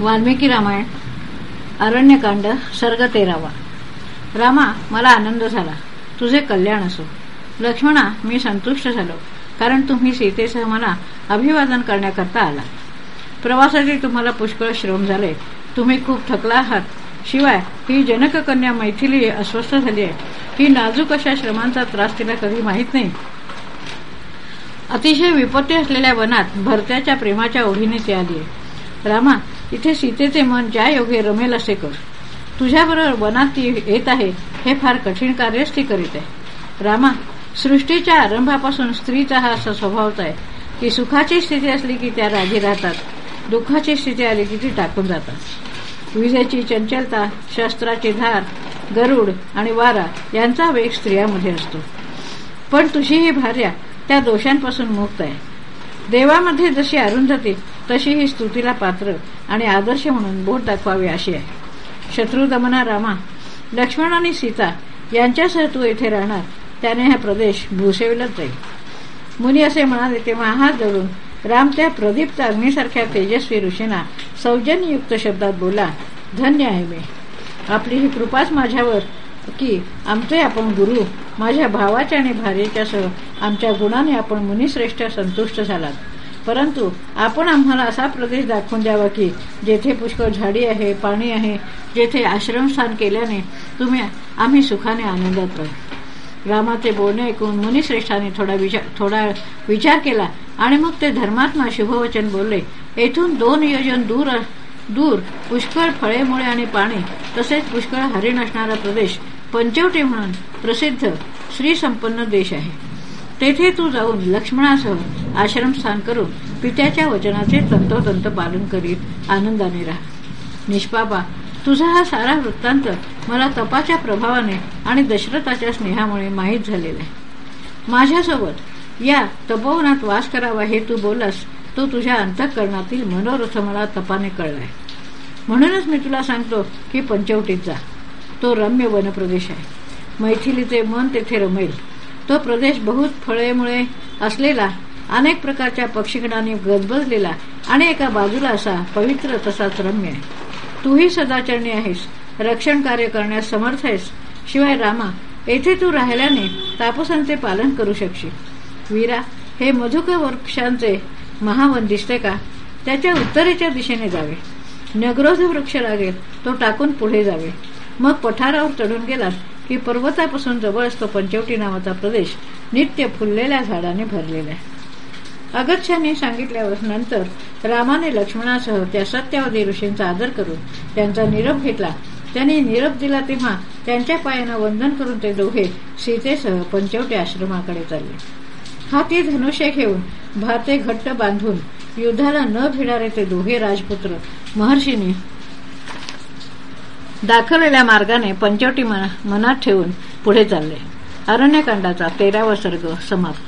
वाल्मिकी रामायण अरण्यकांड सर्ग तेरावा रामा मला आनंद झाला. तुझे कल्याण असो. लक्ष्मणा मी संतुष्ट झालो कारण तुम्ही सीतेसह मला अभिवादन करण्याकरता आला. प्रवासाचे तुम्हाला पुष्कळ श्रम झाले. तुम्ही खूप थकला आहात. शिवाय ही जनककन्या मैथिली अस्वस्थ झाली आहे. ही नाजूक अशा श्रमांचा त्रास तिला कधी माहीत नाही. अतिशय विपत्ती असलेल्या वनात भरत्याच्या प्रेमाच्या ओढीने ती आली आहे. रामा इथे सीतेचे मन ज्या योगे रमेल असे कर. तुझ्याबरोबर वनात ती येत आहे हे फार कठीण कार्यच ती करीत आहे. रामा सृष्टीच्या आरंभापासून स्त्रीचा हा असा स्वभावच आहे की सुखाची स्थिती असली की त्या राजी राहतात दुःखाची स्थिती आली की ती टाकून जातात. विजेची चंचलता शस्त्राची धार गरुड आणि वारा यांचा वेग स्त्रियामध्ये असतो. पण तुझी ही भार्या त्या दोषांपासून मुक्त आहे. देवामध्ये जशी अरुंधती तशी ही स्तुतीला पात्र आणि आदर्श म्हणून बोट दाखवावी अशी आहे. शत्रुदमना रामा लक्ष्मण आणि सीता यांच्यासह तू येथे राहणार त्याने हा प्रदेश भूसेविलाच जाईल. मुनी असे म्हणाले तेव्हा हात जोडून राम त्या प्रदीप्त अग्निसारख्या तेजस्वी ऋषींना सौजन्ययुक्त शब्दात बोला धन्य आहे मी. आपली ही कृपाच माझ्यावर की आमचे आपण गुरु माझ्या भावाच्या आणि भार्येच्यासह आमच्या गुणाने आपण मुनिश्रेष्ठ संतुष्ट झालात. परंतु आपण आम्हाला असा प्रदेश दाखवून द्यावा की जेथे पुष्कळ झाडी आहे पाणी आहे जेथे आश्रमस्थान केल्याने तुम्ही आम्ही सुखाने आनंदात राहू. रामाचे बोलणे ऐकून मुनिश्रेष्ठाने थोडा विचार थोडा विचार केला आणि मग ते धर्मात्मा शुभवचन बोलले येथून दोन योजन दूर दूर पुष्कळ फळेमुळे आणि पाणी तसेच पुष्कळ हरिण असणारा प्रदेश पंचवटी म्हणून प्रसिद्ध श्रीसंपन्न देश आहे. तेथे तू जाऊन लक्ष्मणासह आश्रमस्थान करून पित्याच्या वचनाचे तंतोतंत पालन करीत आनंदाने राहा. निष्पापा तुझा हा सारा वृत्तांत मला तपाच्या प्रभावाने आणि दशरथाच्या स्नेहामुळे माहीत झालेला आहे. माझ्यासोबत या तपोवनात वास करावा हे तू बोलास तो तुझ्या अंतःकरणातील मनोरथ मला तपाने कळलाय. म्हणूनच मी तुला सांगतो की पंचवटीत जा. तो रम्य वनप्रदेश आहे. मैथिलीचे मन तेथे रमेल. तो प्रदेश बहुत फळेमुळे असलेला अनेक प्रकारच्या पक्षीगणांनी गजबजलेला आणि एका बाजूला असा पवित्र तसाच रम्य आहे. तूही सदाचरणी आहेस रक्षण कार्य करण्यास समर्थ आहेस शिवाय रामा येथे तू राहिल्याने तापसांचे पालन करू शकशील. वीरा हे मधुक वृक्षांचे महावन दिसते का? त्याच्या उत्तरेच्या दिशेने जावे. नगरोध वृक्ष लागेल तो टाकून पुढे जावे. मग पठारावर चढून गेलात की पर्वतापासून जवळ असतो पंचवटी नावाचा प्रदेश नित्य फुललेल्या झाडाने भरलेला आहे. अगच्छांनी सांगितल्यावर नंतर रामाने लक्ष्मणासह त्या सत्यावधी ऋषींचा आदर करून त्यांचा निरोप घेतला. त्यांनी निरोप दिला तेव्हा त्यांच्या पायांना वंदन करून ते दोघे सीतेसह पंचवटी आश्रमाकडे चालले. हाती धनुष्य घेऊन भाते घट्ट बांधून युद्धाला न भिडारे ते दोघे राजपुत्र महर्षीने दाखवलेल्या मार्गाने पंचवटी मनात ठेवून पुढे चालले. अरण्यकांडाचा तेरावा सर्ग समाप्त.